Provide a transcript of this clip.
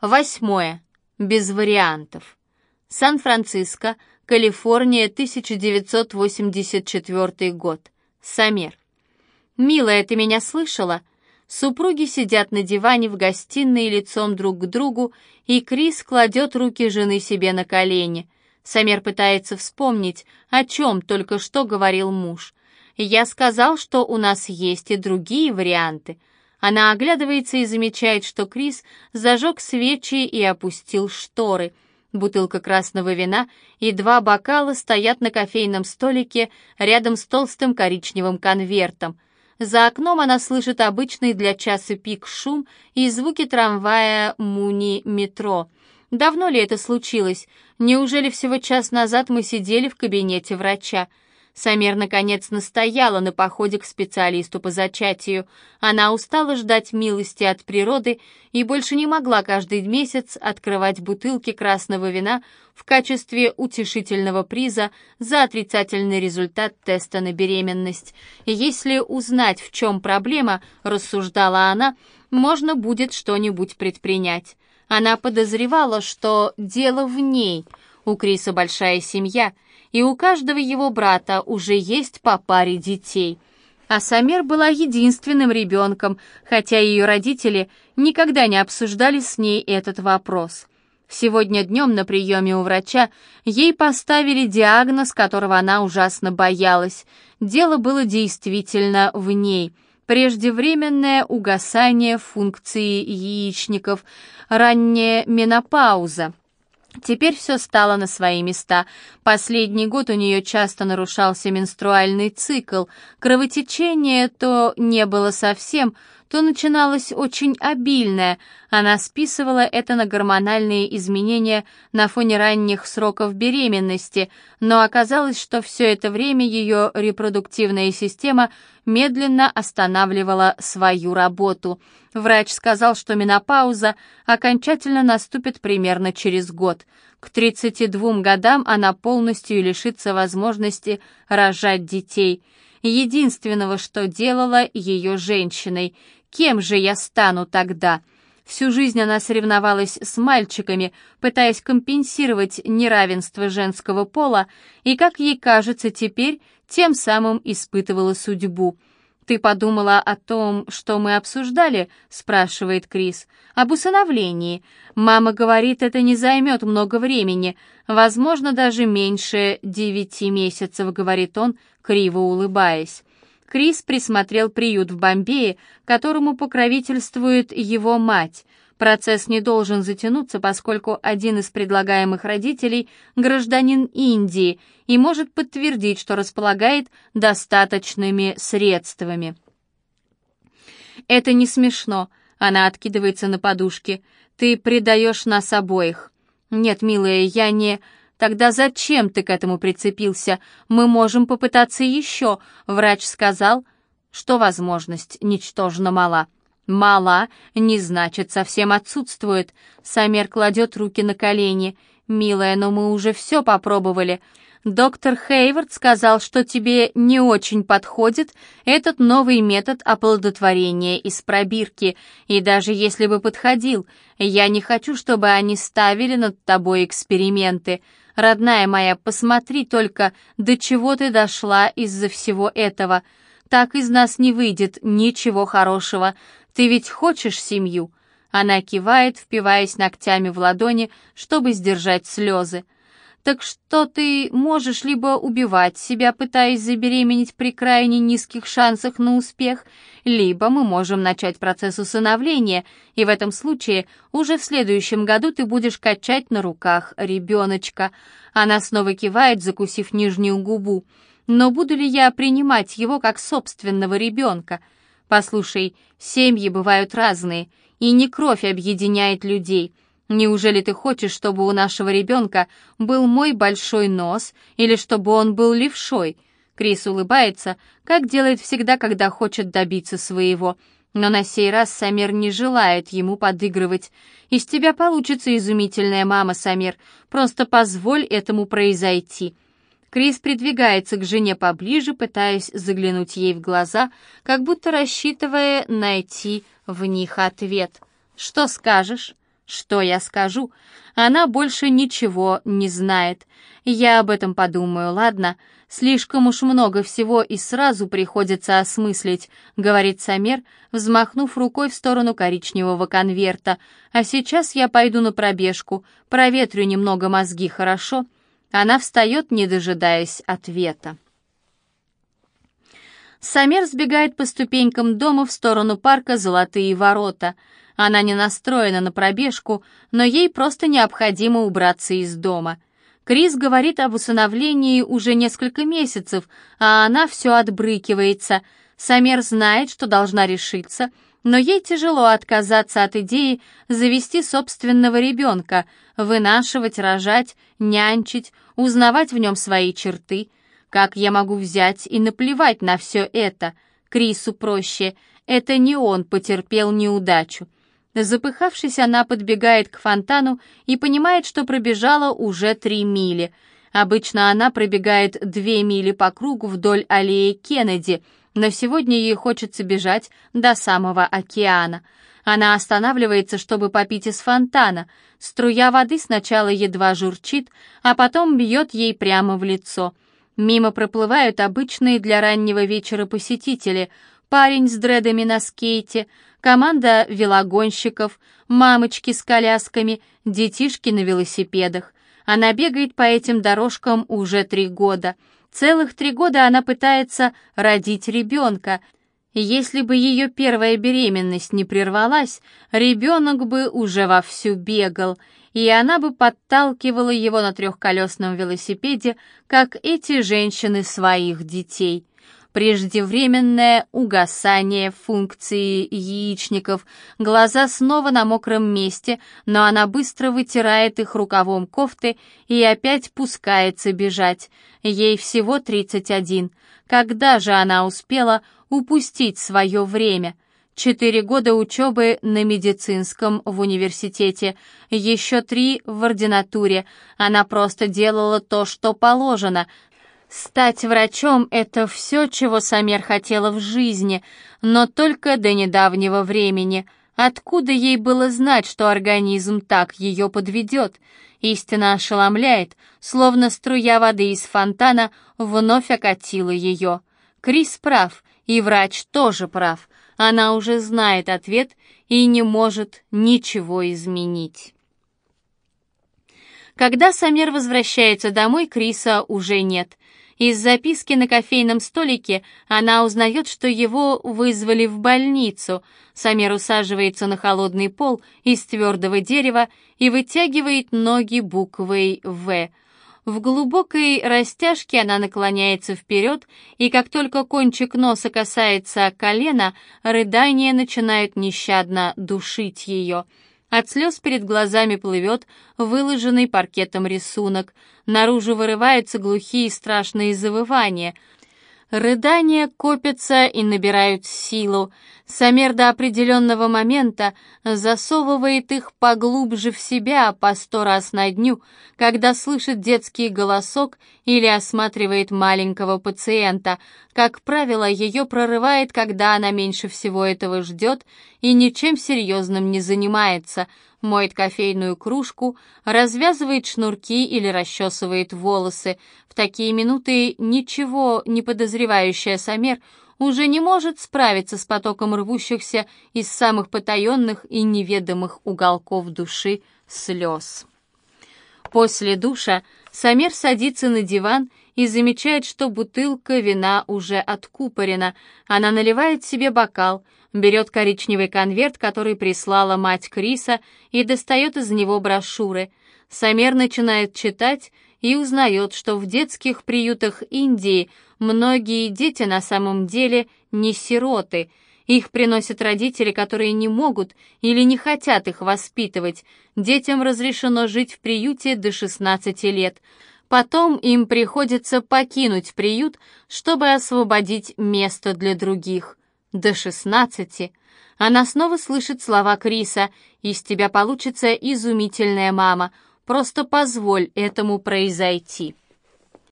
Восьмое. Без вариантов. Сан-Франциско, Калифорния, 1984 год. Самер. «Милая, ты меня слышала?» Супруги сидят на диване в гостиной лицом друг к другу, и Крис кладет руки жены себе на колени. Самер пытается вспомнить, о чем только что говорил муж. «Я сказал, что у нас есть и другие варианты». Она оглядывается и замечает, что Крис зажег свечи и опустил шторы. Бутылка красного вина и два бокала стоят на кофейном столике рядом с толстым коричневым конвертом — за окном она слышит обычный для часа пик шум и звуки трамвая Муни-метро. Давно ли это случилось? Неужели всего час назад мы сидели в кабинете врача? Самер, наконец, настояла на походе к специалисту по зачатию. Она устала ждать милости от природы и больше не могла каждый месяц открывать бутылки красного вина в качестве утешительного приза за отрицательный результат теста на беременность. Если узнать, в чем проблема, рассуждала она, можно будет что-нибудь предпринять. Она подозревала, что дело в ней. У Криса большая семья — и у каждого его брата уже есть по паре детей. А Самер была единственным ребенком, хотя ее родители никогда не обсуждали с ней этот вопрос. Сегодня днем на приеме у врача ей поставили диагноз, которого она ужасно боялась. Дело было действительно в ней. Преждевременное угасание функции яичников, ранняя менопауза. Теперь все стало на свои места. Последний год у нее часто нарушался менструальный цикл. Кровотечение то не было совсем, то начиналось очень обильное. Она списывала это на гормональные изменения на фоне ранних сроков беременности, но оказалось, что все это время ее репродуктивная система медленно останавливала свою работу. Врач сказал, что менопауза окончательно наступит примерно через год. К 32 годам она полностью лишится возможности рожать детей. Единственного, что делала ее женщиной — Кем же я стану тогда? Всю жизнь она соревновалась с мальчиками, пытаясь компенсировать неравенство женского пола, и, как ей кажется теперь, тем самым испытывала судьбу. «Ты подумала о том, что мы обсуждали?» — спрашивает Крис. «Об усыновлении. Мама говорит, это не займет много времени, возможно, даже меньше девяти месяцев», — говорит он, криво улыбаясь. Крис присмотрел приют в Бомбее, которому покровительствует его мать. Процесс не должен затянуться, поскольку один из предлагаемых родителей – гражданин Индии и может подтвердить, что располагает достаточными средствами. «Это не смешно», — она откидывается на подушке. «Ты предаешь нас обоих». «Нет, милая, я не...» «Тогда зачем ты к этому прицепился? Мы можем попытаться еще», — врач сказал, что возможность ничтожно мала. «Мала не значит совсем отсутствует». Самер кладет руки на колени. «Милая, но мы уже все попробовали. Доктор Хейвард сказал, что тебе не очень подходит этот новый метод оплодотворения из пробирки, и даже если бы подходил, я не хочу, чтобы они ставили над тобой эксперименты. Родная моя, посмотри только, до чего ты дошла из-за всего этого. Так из нас не выйдет ничего хорошего. Ты ведь хочешь семью?» Она кивает, впиваясь ногтями в ладони, чтобы сдержать слезы. Так что ты можешь либо убивать себя, пытаясь забеременеть при крайне низких шансах на успех, либо мы можем начать процесс усыновления, и в этом случае уже в следующем году ты будешь качать на руках ребеночка. Она снова кивает, закусив нижнюю губу. Но буду ли я принимать его как собственного ребенка? Послушай, семьи бывают разные, и не кровь объединяет людей — Неужели ты хочешь, чтобы у нашего ребенка был мой большой нос или чтобы он был левшой?» Крис улыбается, как делает всегда, когда хочет добиться своего. Но на сей раз Самир не желает ему подыгрывать. «Из тебя получится изумительная мама, Самир. Просто позволь этому произойти». Крис придвигается к жене поближе, пытаясь заглянуть ей в глаза, как будто рассчитывая найти в них ответ. «Что скажешь?» Что я скажу? Она больше ничего не знает. Я об этом подумаю, ладно? Слишком уж много всего и сразу приходится осмыслить, говорит Самер, взмахнув рукой в сторону коричневого конверта. А сейчас я пойду на пробежку, проветрю немного мозги, хорошо? Она встает, не дожидаясь ответа. Самер сбегает по ступенькам дома в сторону парка «Золотые ворота». Она не настроена на пробежку, но ей просто необходимо убраться из дома. Крис говорит об усыновлении уже несколько месяцев, а она все отбрыкивается. Самер знает, что должна решиться, но ей тяжело отказаться от идеи завести собственного ребенка, вынашивать, рожать, нянчить, узнавать в нем свои черты. Как я могу взять и наплевать на все это? Крису проще. Это не он потерпел неудачу. Запыхавшись, она подбегает к фонтану и понимает, что пробежала уже три мили. Обычно она пробегает две мили по кругу вдоль аллеи Кеннеди, но сегодня ей хочется бежать до самого океана. Она останавливается, чтобы попить из фонтана. Струя воды сначала едва журчит, а потом бьет ей прямо в лицо. Мимо проплывают обычные для раннего вечера посетители. Парень с дредами на скейте — команда велогонщиков, мамочки с колясками, детишки на велосипедах. Она бегает по этим дорожкам уже три года. Целых три года она пытается родить ребенка. Если бы ее первая беременность не прервалась, ребенок бы уже вовсю бегал, и она бы подталкивала его на трехколесном велосипеде, как эти женщины своих детей преждевременное угасание функции яичников, глаза снова на мокром месте, но она быстро вытирает их рукавом кофты и опять пускается бежать. Ей всего 31. Когда же она успела упустить свое время? Четыре года учебы на медицинском в университете, еще три в ординатуре. Она просто делала то, что положено, Стать врачом — это все, чего Самер хотела в жизни, но только до недавнего времени. Откуда ей было знать, что организм так ее подведет? Истина ошеломляет, словно струя воды из фонтана вновь окатила ее. Крис прав, и врач тоже прав. Она уже знает ответ и не может ничего изменить. Когда Самер возвращается домой, Криса уже нет. Из записки на кофейном столике она узнает, что его вызвали в больницу. Самер усаживается на холодный пол из твердого дерева и вытягивает ноги буквой «В». В глубокой растяжке она наклоняется вперед, и как только кончик носа касается колена, рыдания начинают нещадно душить ее — от слез перед глазами плывет выложенный паркетом рисунок. Наружу вырываются глухие страшные завывания. Рыдания копятся и набирают силу. Самер до определенного момента засовывает их поглубже в себя по сто раз на дню, когда слышит детский голосок или осматривает маленького пациента. Как правило, ее прорывает, когда она меньше всего этого ждет и ничем серьезным не занимается, моет кофейную кружку, развязывает шнурки или расчесывает волосы. В такие минуты ничего не подозревающая Самер уже не может справиться с потоком рвущихся из самых потаенных и неведомых уголков души слез. После душа Самер садится на диван и замечает, что бутылка вина уже откупорена. Она наливает себе бокал, берет коричневый конверт, который прислала мать Криса, и достает из него брошюры. Самер начинает читать и узнает, что в детских приютах Индии многие дети на самом деле не сироты. Их приносят родители, которые не могут или не хотят их воспитывать. Детям разрешено жить в приюте до 16 лет. Потом им приходится покинуть приют, чтобы освободить место для других. До 16. Она снова слышит слова Криса «Из тебя получится изумительная мама», Просто позволь этому произойти.